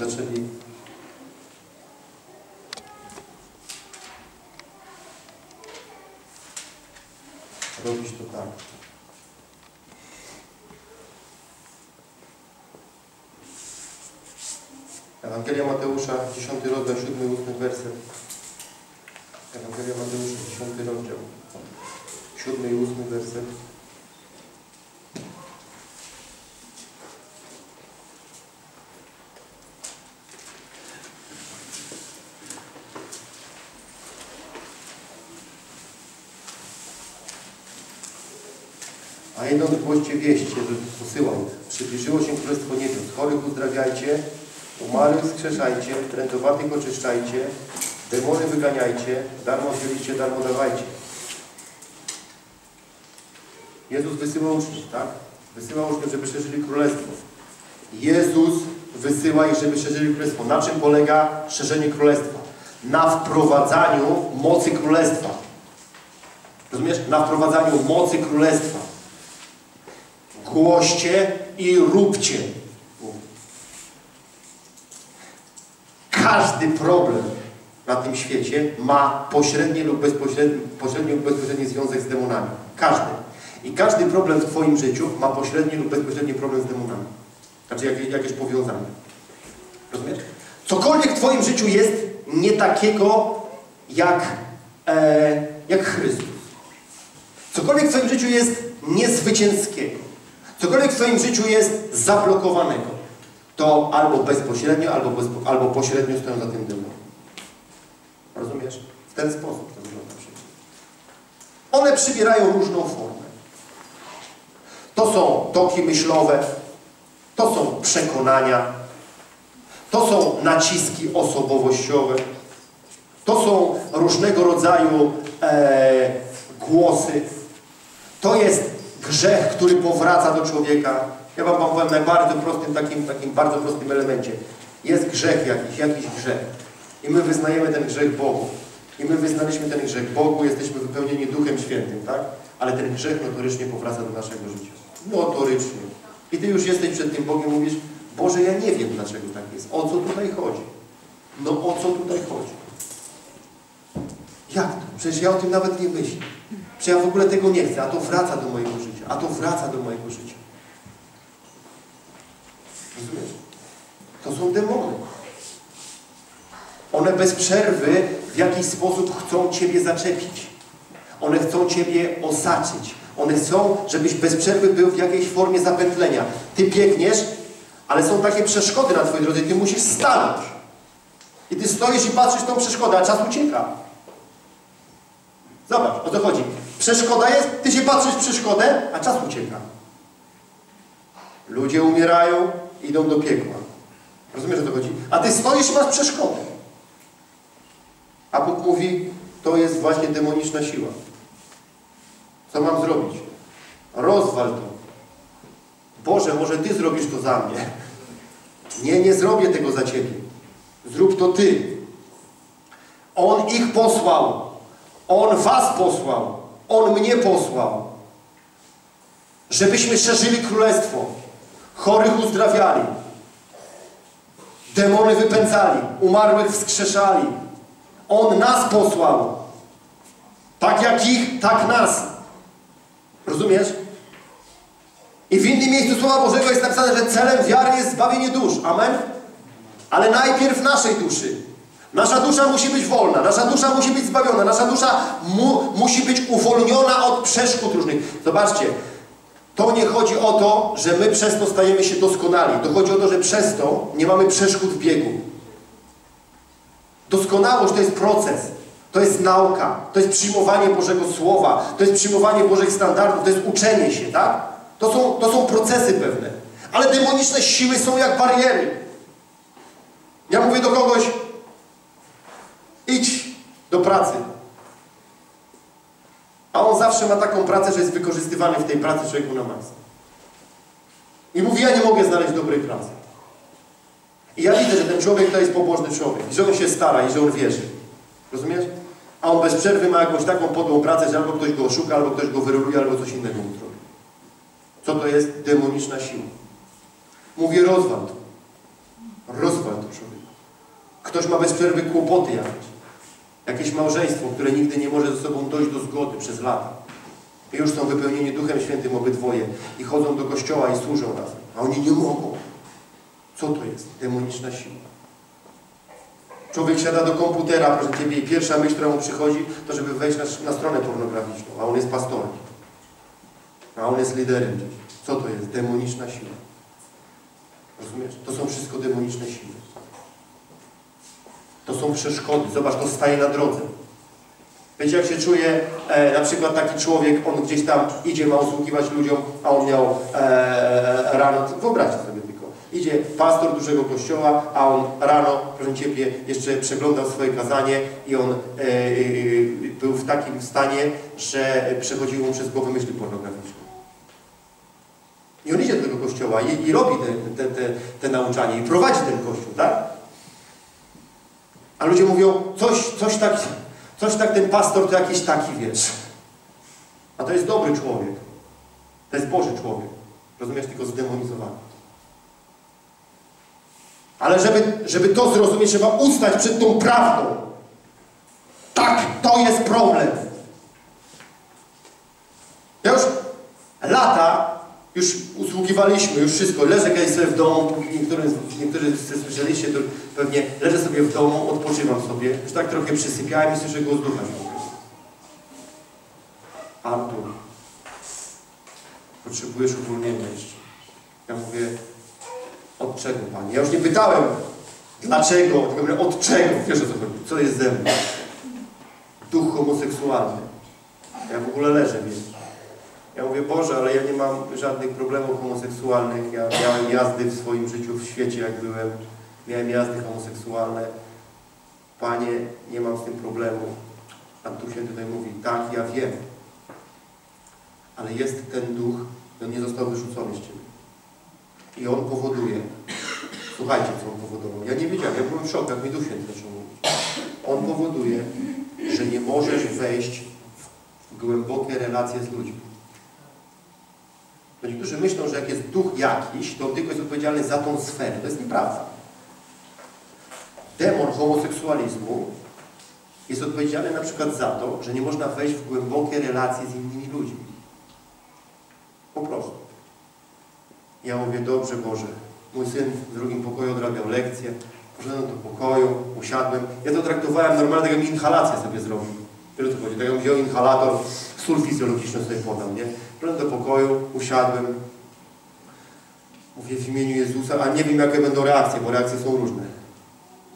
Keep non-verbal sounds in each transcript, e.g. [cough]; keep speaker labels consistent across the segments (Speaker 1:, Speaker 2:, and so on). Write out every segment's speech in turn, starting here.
Speaker 1: zaczęli robić to tak. Ewangelia Mateusza, 10 rozdział, 7 8 werset. Ewangelia Mateusza, 10 rozdział, 7 i 8 werset. 200 wysyłam. Przybliżyło się Królestwo Niebios. Chorych uzdrawiajcie, umarłych skrzeszajcie, trędowatych oczyszczajcie, demony wyganiajcie, darmo dzielicie, darmo dawajcie. Jezus wysyła uczniów, tak? Wysyła uczniów, żeby szerzyli Królestwo. Jezus wysyła ich, żeby szerzyli Królestwo. Na czym polega szerzenie Królestwa? Na wprowadzaniu mocy Królestwa. Rozumiesz? Na wprowadzaniu mocy Królestwa. Głoście i róbcie. Każdy problem na tym świecie ma pośredni lub bezpośredni, pośredni lub bezpośredni związek z demonami. Każdy. I każdy problem w Twoim życiu ma pośredni lub bezpośredni problem z demonami. Znaczy jakieś, jakieś powiązanie. Rozumiesz? Cokolwiek w Twoim życiu jest nie takiego jak, e, jak Chrystus. Cokolwiek w Twoim życiu jest niezwycięskiego. Cokolwiek w Twoim życiu jest zablokowanego. To albo bezpośrednio, albo, bezpo, albo pośrednio stoją za tym demonem. Rozumiesz? W ten sposób to wygląda życie. One przybierają różną formę. To są toki myślowe, to są przekonania, to są naciski osobowościowe, to są różnego rodzaju e, głosy. To jest grzech, który powraca do człowieka. Ja wam powiem na bardzo prostym, takim, takim bardzo prostym elemencie. Jest grzech jakiś, jakiś grzech. I my wyznajemy ten grzech Bogu. I my wyznaliśmy ten grzech Bogu, jesteśmy wypełnieni Duchem Świętym, tak? Ale ten grzech notorycznie powraca do naszego życia. Notorycznie. I Ty już jesteś przed tym Bogiem mówisz, Boże, ja nie wiem, dlaczego tak jest. O co tutaj chodzi? No o co tutaj chodzi? Jak to? Przecież ja o tym nawet nie myślę. Przecież ja w ogóle tego nie chcę, a to wraca do mojego życia. A to wraca do mojego życia. Rozumiesz? To są demony. One bez przerwy w jakiś sposób chcą Ciebie zaczepić. One chcą Ciebie osaczyć. One chcą, żebyś bez przerwy był w jakiejś formie zapętlenia. Ty biegniesz, ale są takie przeszkody na Twojej drodze Ty musisz stanąć. I Ty stoisz i patrzysz tą przeszkodę, a czas ucieka. Zobacz, o co chodzi. Przeszkoda jest, Ty się patrzysz w przeszkodę, a czas ucieka. Ludzie umierają, idą do piekła. Rozumiesz, o co chodzi? A Ty stoisz masz przeszkodę. A Bóg mówi, to jest właśnie demoniczna siła. Co mam zrobić? Rozwal to. Boże, może Ty zrobisz to za mnie. Nie, nie zrobię tego za Ciebie. Zrób to Ty. On ich posłał. On Was posłał. On mnie posłał. Żebyśmy szerzyli królestwo. Chorych uzdrawiali. Demony wypędzali. Umarłych wskrzeszali. On nas posłał. Tak jak ich, tak nas. Rozumiesz? I w innym miejscu Słowa Bożego jest napisane, że celem wiary jest zbawienie dusz. Amen? Ale najpierw naszej duszy. Nasza dusza musi być wolna, nasza dusza musi być zbawiona, nasza dusza mu, musi być uwolniona od przeszkód różnych. Zobaczcie, to nie chodzi o to, że my przez to stajemy się doskonali. To chodzi o to, że przez to nie mamy przeszkód w biegu. Doskonałość to jest proces. To jest nauka, to jest przyjmowanie Bożego Słowa, to jest przyjmowanie Bożych standardów, to jest uczenie się, tak? To są, to są procesy pewne. Ale demoniczne siły są jak bariery. Ja mówię do kogoś, idź do pracy. A on zawsze ma taką pracę, że jest wykorzystywany w tej pracy człowieku na maksa. I mówi, ja nie mogę znaleźć dobrej pracy. I ja widzę, że ten człowiek to jest pobożny człowiek. I że on się stara i że on wierzy. Rozumiesz? A on bez przerwy ma jakąś taką podłą pracę, że albo ktoś go oszuka, albo ktoś go wyroluje, albo coś innego mu zrobi. Co to jest? Demoniczna siła. Mówię, rozwal to. Rozwal to człowiek. Ktoś ma bez przerwy kłopoty jakieś. Jakieś małżeństwo, które nigdy nie może ze sobą dojść do zgody przez lata. I już są wypełnieni Duchem Świętym obydwoje i chodzą do kościoła i służą razem. A oni nie mogą. Co to jest? Demoniczna siła. Człowiek siada do komputera, proszę Ciebie, i pierwsza myśl, która mu przychodzi, to żeby wejść na, na stronę pornograficzną, a on jest pastorem. A on jest liderem. Co to jest? Demoniczna siła. Rozumiesz? To są wszystko demoniczne siły. To są przeszkody. Zobacz, to staje na drodze. Wiecie, jak się czuje e, na przykład taki człowiek, on gdzieś tam idzie, ma usługiwać ludziom, a on miał e, rano, wyobraźcie sobie tylko, idzie pastor dużego kościoła, a on rano, proszę Ciebie, jeszcze przeglądał swoje kazanie i on e, e, był w takim stanie, że przechodziły mu przez głowę myśli pornograficzne. I on idzie do tego kościoła i, i robi te, te, te, te nauczanie i prowadzi ten kościół, tak? A ludzie mówią, coś, coś tak, coś tak ten pastor to jakiś taki, wiesz. A to jest dobry człowiek. To jest Boży człowiek. Rozumiesz, tylko zdemonizowany. Ale żeby, żeby to zrozumieć, trzeba ustać przed tą prawdą. Tak, to jest problem. Ja już lata już usługiwaliśmy, już wszystko. Leżę kiedyś sobie w domu, niektórzy, niektórzy słyszeliście, to pewnie leżę sobie w domu, odpoczywam sobie. Już tak trochę przysypiałem i słyszę głos ducha. Artur, potrzebujesz uwolnienia jeszcze. Ja mówię, od czego Panie? Ja już nie pytałem, dlaczego, tylko mówię, od czego? Wiesz o co chodzi? Co jest ze mną? Duch homoseksualny. Ja w ogóle leżę, wiesz. Ja mówię, Boże, ale ja nie mam żadnych problemów homoseksualnych. Ja miałem jazdy w swoim życiu, w świecie jak byłem. Miałem jazdy homoseksualne. Panie, nie mam z tym problemu. A tu się tutaj mówi, tak, ja wiem. Ale jest ten duch, on nie został wyrzucony z Ciebie. I on powoduje. Słuchajcie, co on powodował. Ja nie wiedziałem, ja byłem w szoku, jak mi Duch Święty zaczął mówić. On powoduje, że nie możesz wejść w głębokie relacje z ludźmi. Bo niektórzy myślą, że jak jest duch jakiś, to tylko jest odpowiedzialny za tą sferę. To jest nieprawda. Demon homoseksualizmu jest odpowiedzialny na przykład za to, że nie można wejść w głębokie relacje z innymi ludźmi. Po prostu. Ja mówię, dobrze Boże, mój syn w drugim pokoju odrabiał lekcję, poszedłem do pokoju, usiadłem. Ja to traktowałem normalnie, tak jakbym inhalację sobie zrobił. Wiele co chodzi, tak jakbym wziął inhalator, sól fizjologiczny sobie podał, nie? Poszedłem do pokoju, usiadłem. Mówię w imieniu Jezusa, a nie wiem jakie będą reakcje, bo reakcje są różne.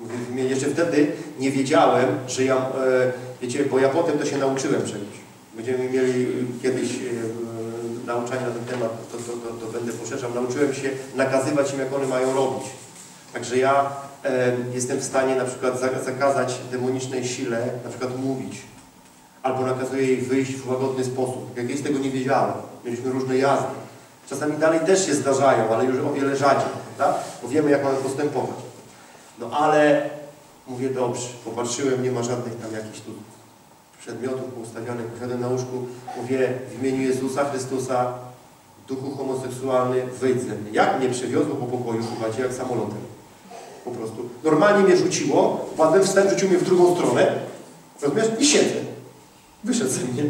Speaker 1: Mówię w imieniu, jeszcze wtedy nie wiedziałem, że ja, e, wiecie, bo ja potem to się nauczyłem przecież. Będziemy mieli kiedyś e, nauczanie na ten temat, to, to, to, to będę poszerzał. Nauczyłem się nakazywać im, jak one mają robić. Także ja e, jestem w stanie na przykład zakazać demonicznej sile, na przykład mówić albo nakazuje jej wyjść w łagodny sposób. Jak jest tego nie wiedziałem. Mieliśmy różne jazdy. Czasami dalej też się zdarzają, ale już o wiele rzadziej, tak? Bo wiemy, jak mamy postępować. No ale mówię, dobrze, popatrzyłem, nie ma żadnych tam jakichś tu przedmiotów ustawionych, posiadłem na łóżku. Mówię, w imieniu Jezusa Chrystusa, duchu homoseksualny, wyjdź ze mnie. Jak mnie przewiozło po pokoju, słuchajcie, jak samolotem. Po prostu. Normalnie mnie rzuciło, padłem, wstałem, rzucił mnie w drugą stronę, rozumiesz? I siedzę. Wyszedł ze mnie.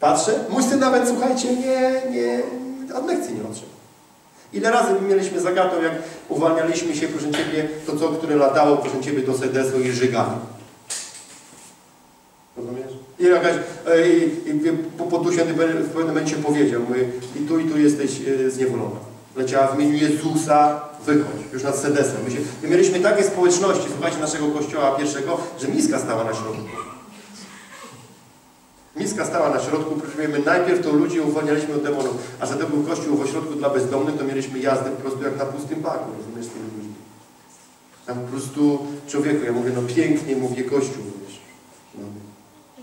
Speaker 1: Patrzę, mój syn nawet, słuchajcie, nie, nie, od lekcji nie odszedł. Ile razy mieliśmy zagadką, jak uwalnialiśmy się, proszę Ciebie, to co, które latało, proszę Ciebie, do sedesu i żygami. Rozumiesz? I jakaś, e, i, i, po, po tu święty w pewnym momencie powiedział, i tu, i tu jesteś e, zniewolona. Leciała w imieniu Jezusa, wychodź, już nad sedesem. My, się, my mieliśmy takie społeczności, słuchajcie, naszego kościoła pierwszego, że miska stała na środku. Miska stała na środku, my najpierw to ludzi uwalnialiśmy od demonów, a że to był kościół w ośrodku dla bezdomnych, to mieliśmy jazdę po prostu jak na pustym baku, rozumiesz, z tymi ludźmi. Tam po prostu człowieku, ja mówię, no pięknie mówię kościół, wiesz. No.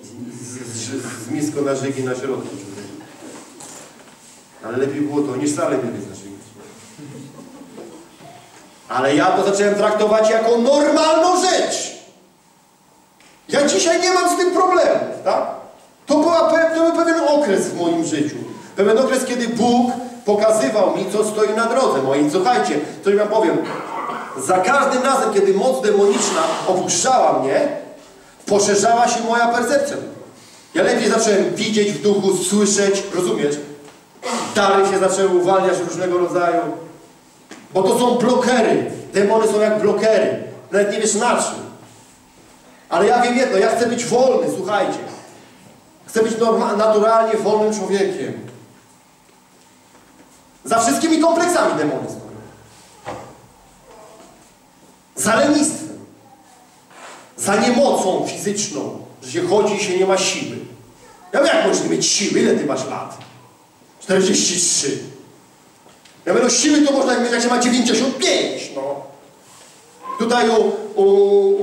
Speaker 1: Z, z, z, z misko na żygi na środku, człowieku. Ale lepiej było to niż nie być na. Ale ja to zacząłem traktować jako normalną rzecz. Ja dzisiaj nie mam z tym problemu, tak? To, był pewien okres w moim życiu. Pewien okres, kiedy Bóg pokazywał mi, co stoi na drodze mojej. Słuchajcie, coś wam powiem. Za każdym razem, kiedy moc demoniczna opuszczała mnie, poszerzała się moja percepcja. Ja lepiej zacząłem widzieć w duchu, słyszeć, rozumiesz? Dary się zaczęły uwalniać różnego rodzaju. Bo to są blokery. Demony są jak blokery. Nawet nie wiesz na czym. Ale ja wiem jedno, ja chcę być wolny, słuchajcie. Chcę być naturalnie wolnym człowiekiem. Za wszystkimi kompleksami stoją. Za lenistwem. Za niemocą fizyczną, że się chodzi i się nie ma siły. Ja wiem, jak możesz mieć siły? Ile ty masz lat? 43. Ja mówię, no siły to można mieć, jak się ma 95, no. Tutaj u, u,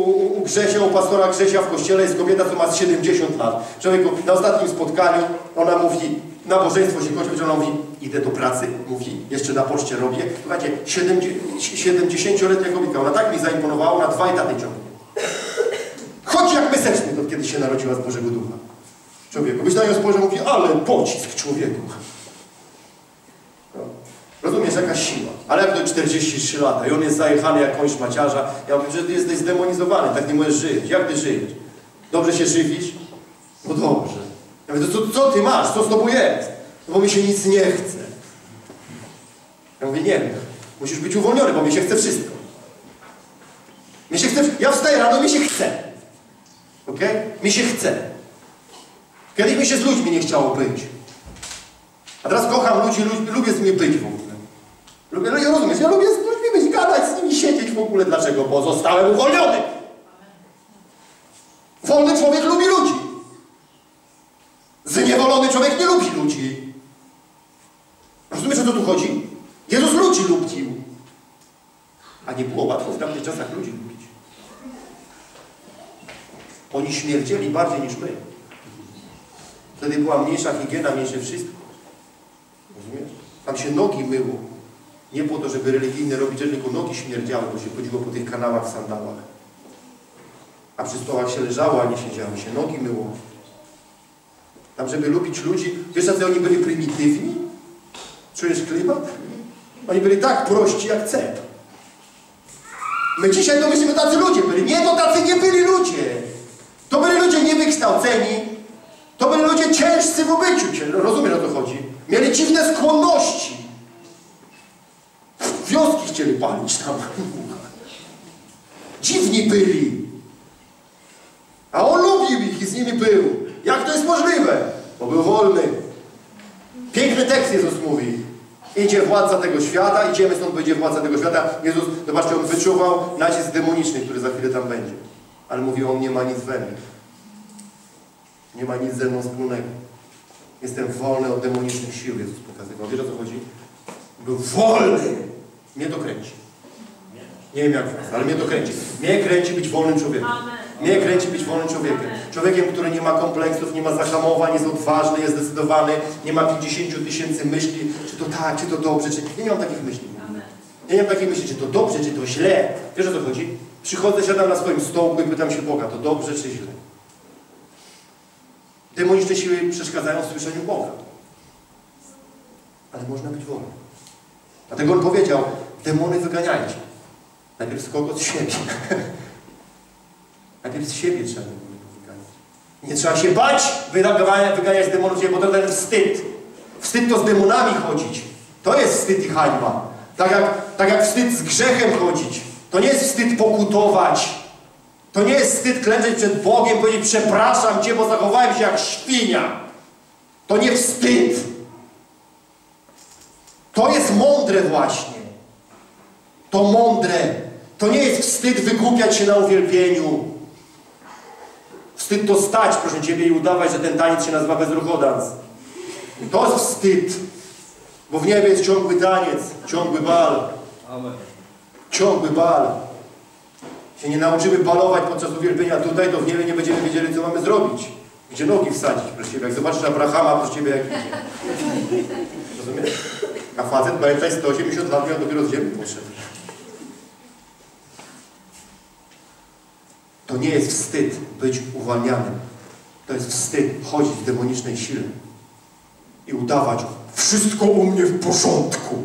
Speaker 1: u, u Grzesia, u pastora Grzesia w kościele jest kobieta, co ma z 70 lat. Człowieku, na ostatnim spotkaniu ona mówi, nabożeństwo się kończy, ona mówi, idę do pracy, mówi, jeszcze na poczcie robię. Słuchajcie, 70-letnia kobieta, ona tak mi zaimponowała, ona dwa etaty ciągnie. Chodź jak meseczny, to kiedy się narodziła z Bożego Ducha. Człowieku, byś na nią spojrzał, mówi, ale pocisk człowieku. Rozumiesz, jakaś siła. Ale jak to 43 lata i on jest zajechany jak maciarza, ja mówię, że ty jesteś zdemonizowany, tak nie możesz żyć. Jak ty żyjesz? Dobrze się żywisz? No dobrze. Ja mówię, co, co ty masz? Co z tobą jest? No bo mi się nic nie chce. Ja mówię, nie wiem. Musisz być uwolniony, bo mi się chce wszystko. Mi się chce... Ja wstaję rano, mi się chce. Okej? Mi się chce. Kiedyś mi się z ludźmi nie chciało być. A teraz kocham ludzi, lubię z nimi być w ogóle. Lubię, no ja rozumiesz, ja lubię z ludźmi być, gadać z nimi, siedzieć w ogóle. Dlaczego? Bo zostałem uwolniony. Wolny człowiek lubi ludzi. Zniewolony człowiek nie lubi ludzi. Rozumiesz, o co tu chodzi? Jezus ludzi lubił. A nie było łatwo w tamtych czasach ludzi lubić. Oni śmierdzieli bardziej niż my. Wtedy była mniejsza higiena, mniejsze wszystko. Rozumiesz? Tam się nogi myło. Nie po to, żeby religijne robić rzeczy, tylko nogi śmierdziały, bo się chodziło po tych kanałach w sandałach. A przy stołach się leżało, a nie siedziało. Się nogi myło. Tam, żeby lubić ludzi, wiesz, jacy oni byli prymitywni? Czujesz klimat? Oni byli tak prości jak cep. My dzisiaj to myślimy, tacy ludzie byli. Nie, to tacy nie byli ludzie. To byli ludzie niewykształceni. To byli ludzie ciężcy w obyciu. Rozumiesz o co chodzi? Mieli dziwne skłonności. Wioski chcieli palić tam. Dziwni byli. A on lubił ich i z nimi był. Jak to jest możliwe? Bo był wolny. Piękny tekst Jezus mówi. Idzie władca tego świata, idziemy stąd, będzie władca tego świata. Jezus, zobaczcie, on wyczuwał nacisk demoniczny, który za chwilę tam będzie. Ale mówi, on nie ma nic we mnie. Nie ma nic ze mną wspólnego. Jestem wolny od demonicznych sił, Jezus pokazywał. Wiesz o co chodzi? Był wolny. Mnie to kręci. Nie wiem jak was, ale mnie to kręci. Mnie kręci być wolnym człowiekiem. Mnie kręci być wolnym człowiekiem. Człowiekiem, który nie ma kompleksów, nie ma zahamowań, jest odważny, jest zdecydowany, nie ma 50 tysięcy myśli, czy to tak, czy to dobrze, czy... Ja nie mam takich myśli. Ja nie mam takiej myśli, czy to dobrze, czy to źle. Wiesz o co chodzi? Przychodzę, siadam na swoim stołku i pytam się Boga, to dobrze, czy źle? Demoniczne siły przeszkadzają w słyszeniu Boga. Ale można być wolnym. Dlatego on powiedział, demony wyganiajcie. Najpierw z kogo? Z siebie. [laughs] Najpierw z siebie trzeba demony wyganiać. Nie trzeba się bać wyganiać, wyganiać demonów, bo to ten wstyd. Wstyd to z demonami chodzić. To jest wstyd i hańba. Tak jak, tak jak wstyd z grzechem chodzić. To nie jest wstyd pokutować. To nie jest wstyd klęczeć przed Bogiem, powiedzieć przepraszam Cię, bo zachowałem się jak świnia. To nie wstyd. To jest mądre właśnie. To mądre. To nie jest wstyd wygłupiać się na uwielbieniu. Wstyd to stać, proszę Ciebie, i udawać, że ten taniec się nazywa bezruchodans. To jest wstyd. Bo w niebie jest ciągły taniec, ciągły bal.
Speaker 2: Amen.
Speaker 1: Ciągły bal. Się nie nauczymy balować podczas uwielbienia tutaj, to w niebie nie będziemy wiedzieli, co mamy zrobić. Gdzie nogi wsadzić, proszę Ciebie. Jak zobaczysz Abrahama, proszę Ciebie, jak idzie. Rozumiesz? A facet, pamiętaj, 180 lat miał dopiero z ziemi poszedł. To nie jest wstyd być uwalnianym. To jest wstyd chodzić w demonicznej sile i udawać wszystko u mnie w porządku.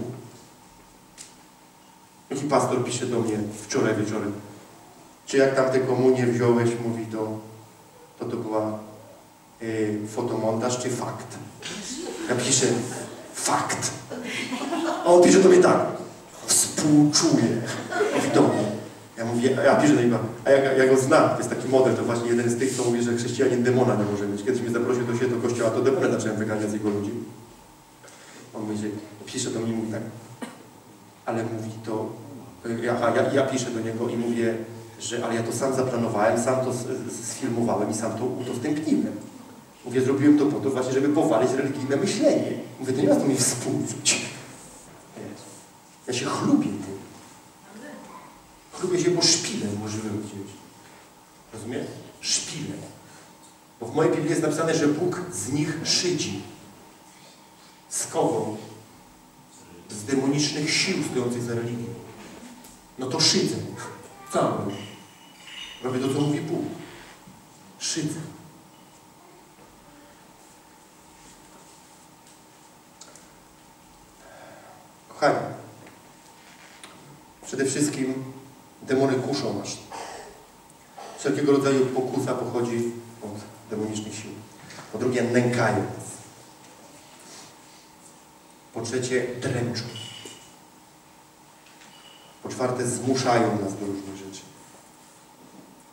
Speaker 1: Jaki pastor pisze do mnie wczoraj wieczorem. Czy jak tam tę komunię wziąłeś, mówi to, to to była y, fotomontaż czy fakt? Ja piszę fakt. A on pisze do mnie tak. Współczuję. A ja piszę do niego, a ja, ja go znam, to jest taki model, to właśnie jeden z tych, co mówi, że chrześcijanin demona nie może mieć. Kiedyś mnie zaprosił do siebie do kościoła, to demony zacząłem wyganiać z jego ludzi. On mówi, że pisze do mnie mówi tak, ale mówi to, ja, ja, piszę do niego i mówię, że ale ja to sam zaplanowałem, sam to sfilmowałem i sam to udostępniłem. Mówię, zrobiłem to po to właśnie, żeby powalić religijne myślenie. Mówię, to nie ma to mi współczuć. Ja się chlubię tym. Chlubię się, bo szpilę użyłem gdzieś. Rozumiesz? Szpilę. Bo w mojej Biblii jest napisane, że Bóg z nich szydzi. Kogo? Z demonicznych sił stojących za religią. No to szydzę. Robię? Robię to, co mówi Bóg. Szydzę. Kochani, przede wszystkim demony kuszą nas. Wszelkiego rodzaju pokusa pochodzi od demonicznych sił. Po drugie, nękają nas. Po trzecie, dręczą. Po czwarte, zmuszają nas do różnych rzeczy.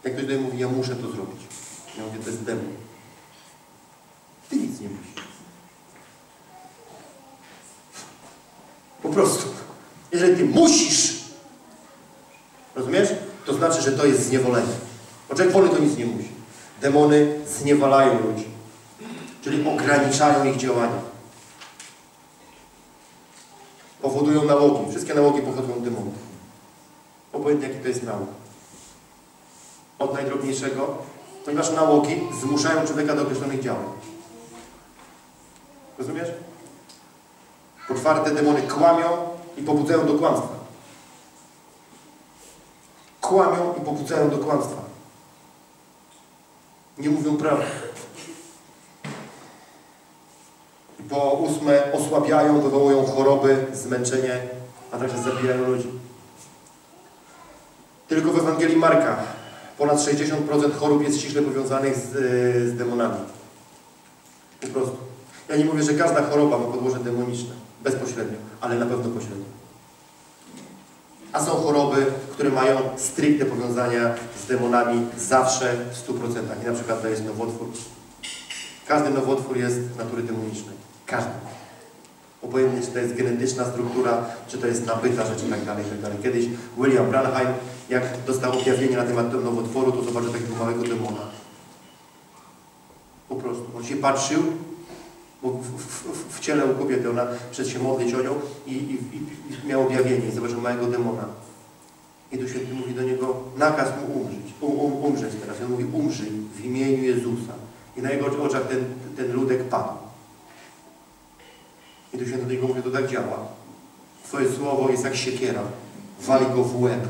Speaker 1: Jak ktoś tutaj mówi, ja muszę to zrobić. Ja mówię, to jest demon. Ty nic nie musisz. Po prostu. Jeżeli ty musisz, rozumiesz? To znaczy, że to jest zniewolenie. Bo człowiek wolny to nic nie musi. Demony zniewalają ludzi. Czyli ograniczają ich działania. Powodują nałogi. Wszystkie nałogi pochodzą od demonów. Obojętnie jaki to jest nałóg. Od najdrobniejszego, ponieważ nałogi zmuszają człowieka do określonych działań. Rozumiesz? Po czwarte, demony kłamią i pobudzają do kłamstwa. Kłamią i pobudzają do kłamstwa. Nie mówią prawdy. Po ósme, osłabiają, wywołują choroby, zmęczenie, a także zabijają ludzi. Tylko w Ewangelii Marka ponad 60% chorób jest ściśle powiązanych z, z demonami. Po prostu. Ja nie mówię, że każda choroba ma podłoże demoniczne, bezpośrednio, ale na pewno pośrednio. A są choroby, które mają stricte powiązania z demonami zawsze w 100%. I na przykład to jest nowotwór. Każdy nowotwór jest natury demonicznej. Każdy. Obojętnie, czy to jest genetyczna struktura, czy to jest nabyta rzecz i tak dalej, i tak dalej. Kiedyś William Branheim, jak dostał objawienie na temat nowotworu, to zobaczył takiego małego demona. Po prostu. On się patrzył, w, w, w, ciele u kobiety, ona przed się modlić o nią i, i, i, objawienie zobaczył małego demona. I tu Święty mówi do niego, nakaz mu umrzeć, um, um, umrzeć teraz. I on mówi, umrzyj w imieniu Jezusa. I na jego oczach ten, ten ludek padł. I tu Święty do niego mówi, to tak działa. Twoje słowo jest jak siekiera. Wali go w łeb.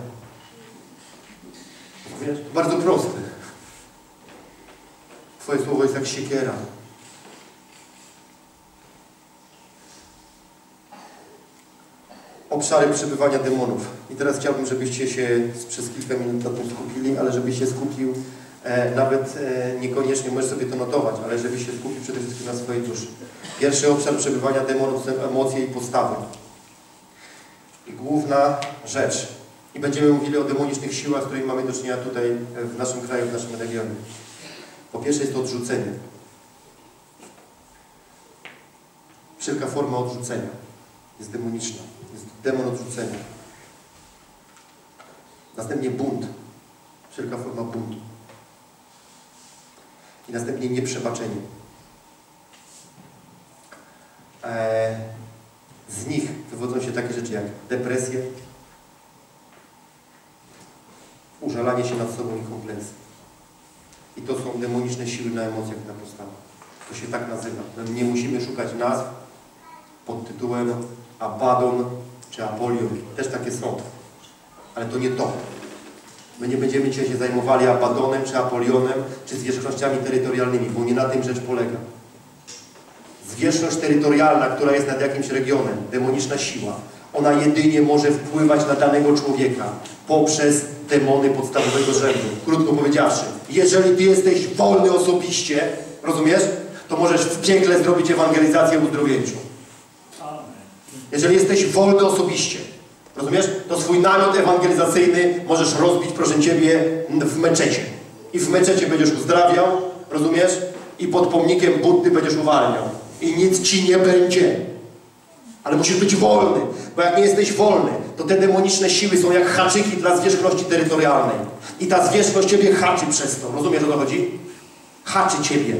Speaker 1: Wiesz? Bardzo proste. Twoje słowo jest jak siekiera. Obszary przebywania demonów. I teraz chciałbym, żebyście się przez kilka minut na tym skupili, ale żebyś się skupił e, nawet e, niekoniecznie, możesz sobie to notować, ale żebyś się skupił przede wszystkim na swojej duszy. Pierwszy obszar przebywania demonów to emocje i postawy. I główna rzecz. I będziemy mówili o demonicznych siłach, z którymi mamy do czynienia tutaj w naszym kraju, w naszym regionie. Po pierwsze jest to odrzucenie. Wszelka forma odrzucenia jest demoniczna. Jest demon odrzucenia. Następnie bunt. Wszelka forma buntu. I następnie nieprzebaczenie. Eee, z nich wywodzą się takie rzeczy jak depresje, użalanie się nad sobą i kompleksy. I to są demoniczne siły na emocjach, na postawach. To się tak nazywa. Nie musimy szukać nazw pod tytułem Abaddon czy Apolion. Też takie są. Ale to nie to. My nie będziemy dzisiaj się zajmowali Abadonem, czy Apolionem, czy zwierzchnościami terytorialnymi, bo nie na tym rzecz polega. Zwierzchność terytorialna, która jest nad jakimś regionem, demoniczna siła, Ona jedynie może wpływać na danego człowieka poprzez demony podstawowego rzędu. Krótko powiedziawszy, jeżeli ty jesteś wolny osobiście, rozumiesz, to możesz w piekle zrobić ewangelizację uzdrowieńczą. Jeżeli jesteś wolny osobiście, rozumiesz, to swój namiot ewangelizacyjny możesz rozbić, proszę Ciebie, w meczecie. I w meczecie będziesz uzdrawiał, rozumiesz, i pod pomnikiem Buddy będziesz uwalniał. I nic Ci nie będzie. Ale musisz być wolny, bo jak nie jesteś wolny, to te demoniczne siły są jak haczyki dla zwierzchności terytorialnej. I ta zwierzchność Ciebie haczy przez to. Rozumiesz o co chodzi? Haczy Ciebie.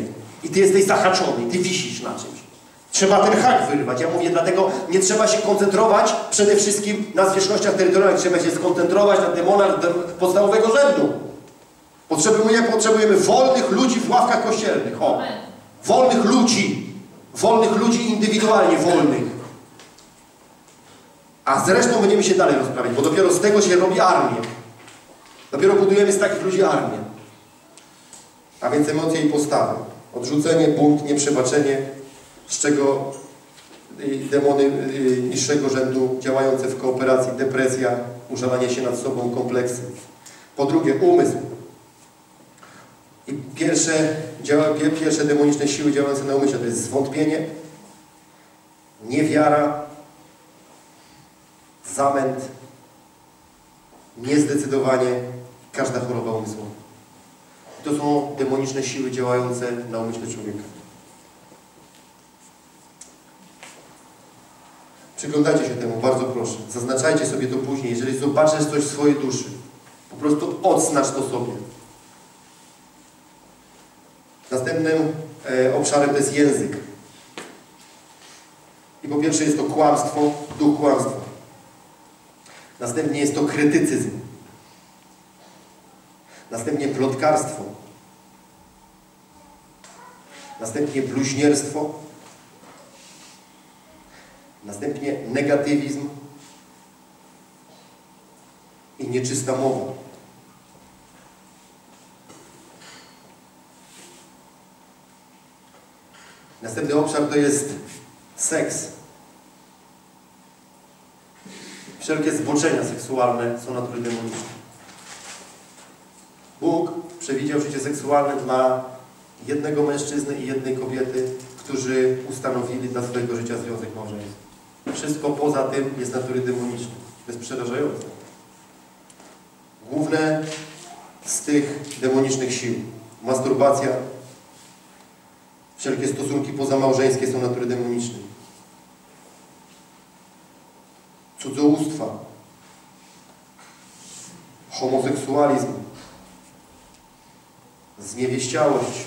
Speaker 1: I Ty jesteś zahaczony, Ty wisisz na czymś. Trzeba ten hak wyrwać. Ja mówię, dlatego nie trzeba się koncentrować przede wszystkim na zwierzchnościach terytorialnych. Trzeba się skoncentrować na demonach dem podstawowego rzędu. Potrzebujemy, potrzebujemy wolnych ludzi w ławkach kościelnych. O! Wolnych ludzi. Wolnych ludzi indywidualnie wolnych. A zresztą będziemy się dalej rozprawiać, bo dopiero z tego się robi armię. Dopiero budujemy z takich ludzi armię. A więc emocje i postawy. Odrzucenie, bunt, nieprzebaczenie, z czego demony niższego rzędu działające w kooperacji, depresja, użalanie się nad sobą, kompleksy. Po drugie, umysł. I pierwsze, działa, pierwsze demoniczne siły działające na umyśle to jest zwątpienie, niewiara, zamęt, niezdecydowanie, każda choroba umysłowa. To są demoniczne siły działające na umyśle człowieka. Przyglądajcie się temu, bardzo proszę. Zaznaczajcie sobie to później. Jeżeli zobaczysz coś w swojej duszy, po prostu odznacz to sobie. Następnym e, obszarem to jest język. I po pierwsze jest to kłamstwo, duch kłamstwa. Następnie jest to krytycyzm. Następnie plotkarstwo. Następnie bluźnierstwo. Następnie negatywizm i nieczysta mowa. Następny obszar to jest seks. Wszelkie zboczenia seksualne są natury demoniczne. Bóg przewidział życie seksualne dla jednego mężczyzny i jednej kobiety, którzy ustanowili dla swojego życia związek małżeński. Wszystko poza tym jest natury demonicznej. To jest przerażające. Główne z tych demonicznych sił masturbacja, wszelkie stosunki pozamałżeńskie są natury demonicznej. Cudzołóstwa, homoseksualizm, zniewieściałość,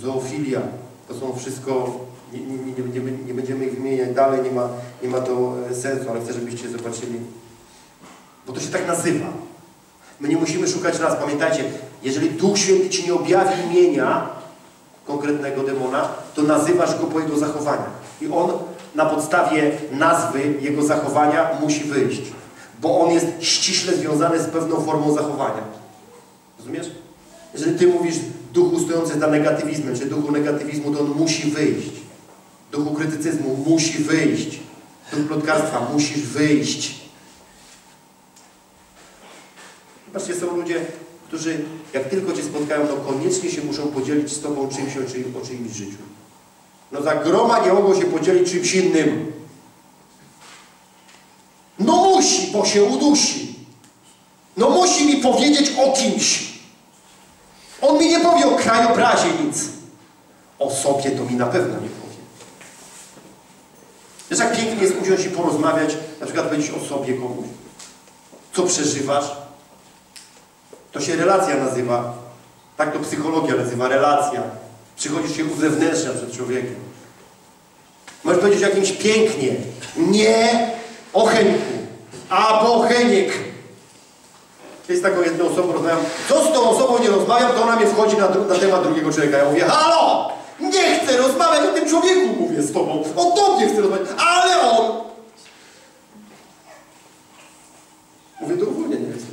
Speaker 1: zoofilia, to są wszystko, nie, nie, nie, nie, będziemy ich wymieniać dalej, nie ma, nie ma to e, sensu, ale chcę, żebyście zobaczyli, bo to się tak nazywa. My nie musimy szukać raz, pamiętajcie, jeżeli Duch Święty Ci nie objawi imienia konkretnego demona, to nazywasz go po jego zachowaniach. I on na podstawie nazwy jego zachowania musi wyjść, bo on jest ściśle związany z pewną formą zachowania. Rozumiesz? Jeżeli Ty mówisz duchu stojący za negatywizmem, czy duchu negatywizmu, to on musi wyjść. Duchu krytycyzmu musi wyjść. Duch plotkarstwa musisz wyjść. Patrzcie, są ludzie, którzy jak tylko Cię spotkają, to koniecznie się muszą podzielić z Tobą czymś o, czyim, o czyimś życiu. No za groma nie mogą się podzielić czymś innym. No musi, bo się udusi. No musi mi powiedzieć o kimś. On mi nie powie o krajobrazie nic. O sobie to mi na pewno nie powie. Wiesz, jak pięknie jest usiąść i porozmawiać, na przykład powiedzieć o sobie komuś. Co przeżywasz? To się relacja nazywa. Tak to psychologia nazywa, relacja. Przychodzisz się uzewnętrznia przed człowiekiem. Możesz powiedzieć o jakimś pięknie. Nie o Henku, a bo Heniek. Jest taką jedną osobą rozmawiam. Co z tą osobą nie rozmawiam, to ona mnie wchodzi na, na temat drugiego człowieka. Ja mówię, halo! Chcę rozmawiać o tym człowieku, mówię z tobą. O tobie chcę rozmawiać, ale on... Mówię, to ogólnie nie chcę.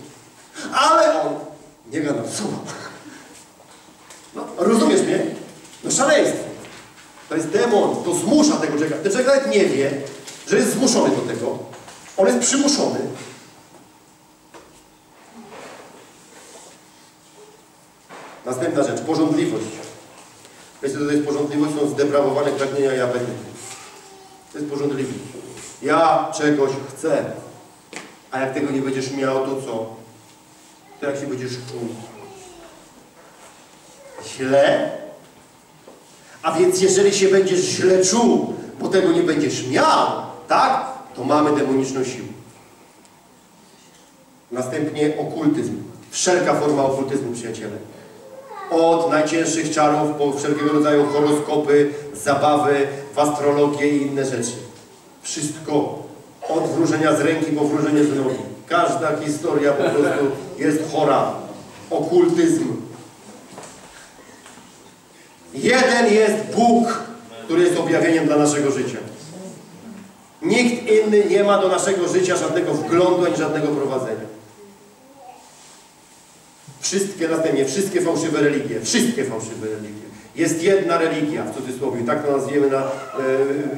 Speaker 1: Ale on... Nie gadam, słucham. No, rozumiesz mnie? No szaleństwo. To jest demon, to zmusza tego człowieka. Ten człowiek nawet nie wie, że jest zmuszony do tego. On jest przymuszony. Następna rzecz, porządliwość. Wiecie, to jest porządliwość? Są zdeprawowane pragnienia i apetyty. To jest porządliwość. Ja czegoś chcę, a jak tego nie będziesz miał, to co? To jak się będziesz czuł? Źle? A więc jeżeli się będziesz źle czuł, bo tego nie będziesz miał, tak? To mamy demoniczną siłę. Następnie okultyzm. Wszelka forma okultyzmu, przyjaciele. Od najcięższych czarów po wszelkiego rodzaju horoskopy, zabawy, w astrologię i inne rzeczy. Wszystko. Od wróżenia z ręki po wróżenie z nogi. Każda historia po prostu jest chora. Okultyzm. Jeden jest Bóg, który jest objawieniem dla naszego życia. Nikt inny nie ma do naszego życia żadnego wglądu ani żadnego prowadzenia. Wszystkie następnie, wszystkie fałszywe religie, wszystkie fałszywe religie. Jest jedna religia, w cudzysłowie, tak to nazwiemy, na, e,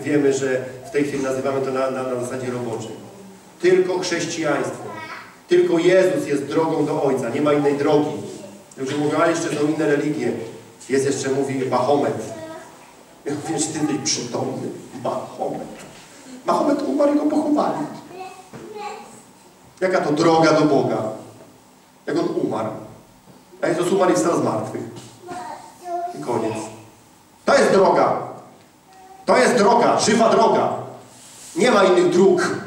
Speaker 1: wiemy, że w tej chwili nazywamy to na, na, na zasadzie roboczej. Tylko chrześcijaństwo. Tylko Jezus jest drogą do Ojca, nie ma innej drogi. Ludzie mówią, ale jeszcze są inne religie. Jest jeszcze, mówi, Mahomet. Ja mówię, ty jesteś przytomny. Mahomet. Mahomet umarł i go pochowali. Jaka to droga do Boga? Jak on umarł. A Jezus umarł i wstał z martwych. I koniec. To jest droga. To jest droga, żywa droga. Nie ma innych dróg.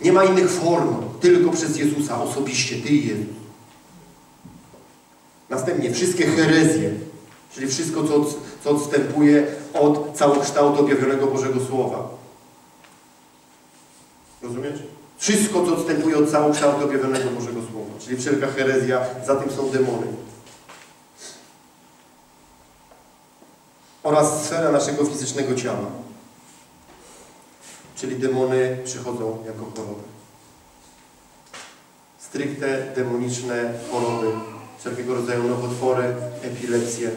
Speaker 1: Nie ma innych form. Tylko przez Jezusa osobiście, Ty i Jezus. Następnie wszystkie herezje, czyli wszystko, co, co odstępuje od całokształtu objawionego Bożego Słowa. Rozumiesz? Wszystko, co odstępuje od całokształtu objawionego Bożego czyli wszelka herezja, za tym są demony. Oraz sfera naszego fizycznego ciała. Czyli demony przychodzą jako choroby. Stricte demoniczne choroby, wszelkiego rodzaju nowotwory, epilepsje,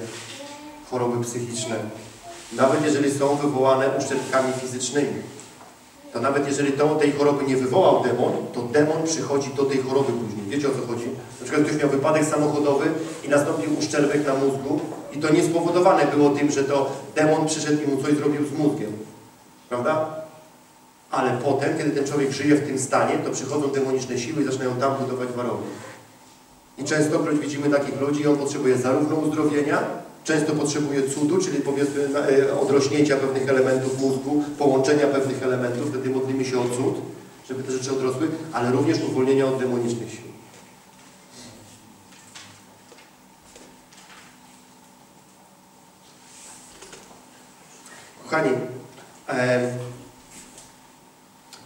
Speaker 1: choroby psychiczne. Nawet jeżeli są wywołane uszczerbkami fizycznymi, to nawet jeżeli to, tej choroby nie wywołał demon, to demon przychodzi do tej choroby później. Wiecie o co chodzi? Na przykład ktoś miał wypadek samochodowy i nastąpił uszczerbek na mózgu i to nie spowodowane było tym, że to demon przyszedł i mu coś zrobił z mózgiem. Prawda? Ale potem, kiedy ten człowiek żyje w tym stanie, to przychodzą demoniczne siły i zaczynają tam budować warownie. I częstokroć widzimy takich ludzi on potrzebuje zarówno uzdrowienia, często potrzebuje cudu, czyli powiedzmy e, odrośnięcia pewnych elementów mózgu, połączenia pewnych elementów, wtedy modlimy się o cud, żeby te rzeczy odrosły, ale również uwolnienia od demonicznych sił. Kochani, e,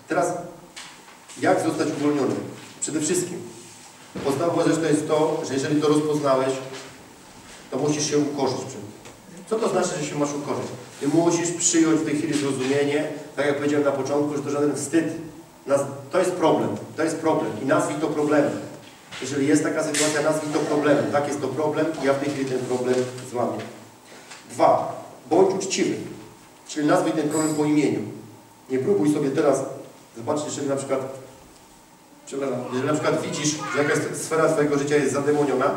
Speaker 1: teraz jak zostać uwolniony? Przede wszystkim podstawowa rzecz to jest to, że jeżeli to rozpoznałeś, to musisz się ukorzyć przed tym. Co to znaczy, że się masz ukorzyć? Ty musisz przyjąć w tej chwili zrozumienie, tak jak powiedziałem na początku, że to żaden wstyd. To jest problem, to jest problem i nazwij to problemem. Jeżeli jest taka sytuacja, nazwij to problemem. Tak, jest to problem i ja w tej chwili ten problem złamię. Dwa, bądź uczciwy, czyli nazwij ten problem po imieniu. Nie próbuj sobie teraz, zobaczcie, jeżeli na przykład, przepraszam, jeżeli na przykład widzisz, że jakaś sfera Twojego życia jest zademoniona,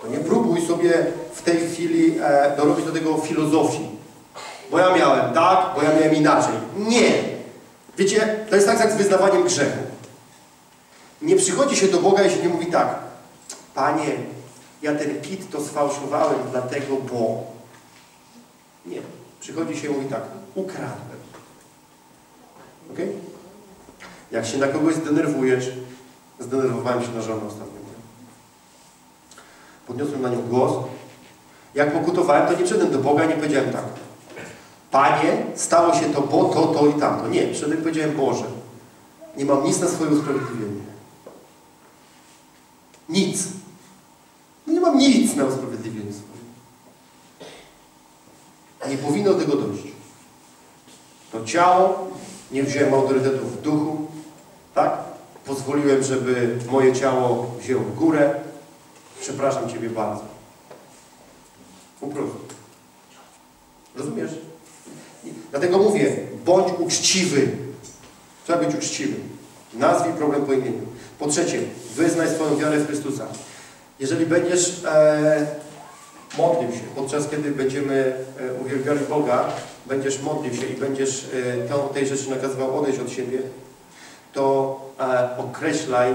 Speaker 1: to nie próbuj sobie w tej chwili e, dorobić do tego filozofii. Bo ja miałem tak, bo ja miałem inaczej. Nie! Wiecie, to jest tak jak z wyznawaniem grzechu. Nie przychodzi się do Boga i się nie mówi tak. Panie, ja ten pit to sfałszowałem dlatego, bo... Nie. Przychodzi się i mówi tak. Ukradłem. Ok? Jak się na kogoś zdenerwujesz, zdenerwowałem się na żonę ostatnio. Podniosłem na nią głos. Jak pokutowałem, to nie przyszedłem do Boga i nie powiedziałem tak. Panie, stało się to, bo to, to i tamto. Nie, przyszedłem powiedziałem Boże. Nie mam nic na swoje usprawiedliwienie. Nic. No nie mam nic na usprawiedliwienie swoje. Nie powinno tego dojść. To ciało, nie wziąłem autorytetu w duchu, tak? Pozwoliłem, żeby moje ciało wzięło górę, Przepraszam Ciebie bardzo. Po prostu. Rozumiesz? Dlatego mówię, bądź uczciwy. Trzeba być uczciwy. Nazwij problem po imieniu. Po trzecie, wyznaj swoją wiarę w Chrystusa. Jeżeli będziesz e, modlił się, podczas kiedy będziemy e, uwielbiali Boga, będziesz modlił się i będziesz e, tą, tej rzeczy nakazywał odejść od siebie, to e, określaj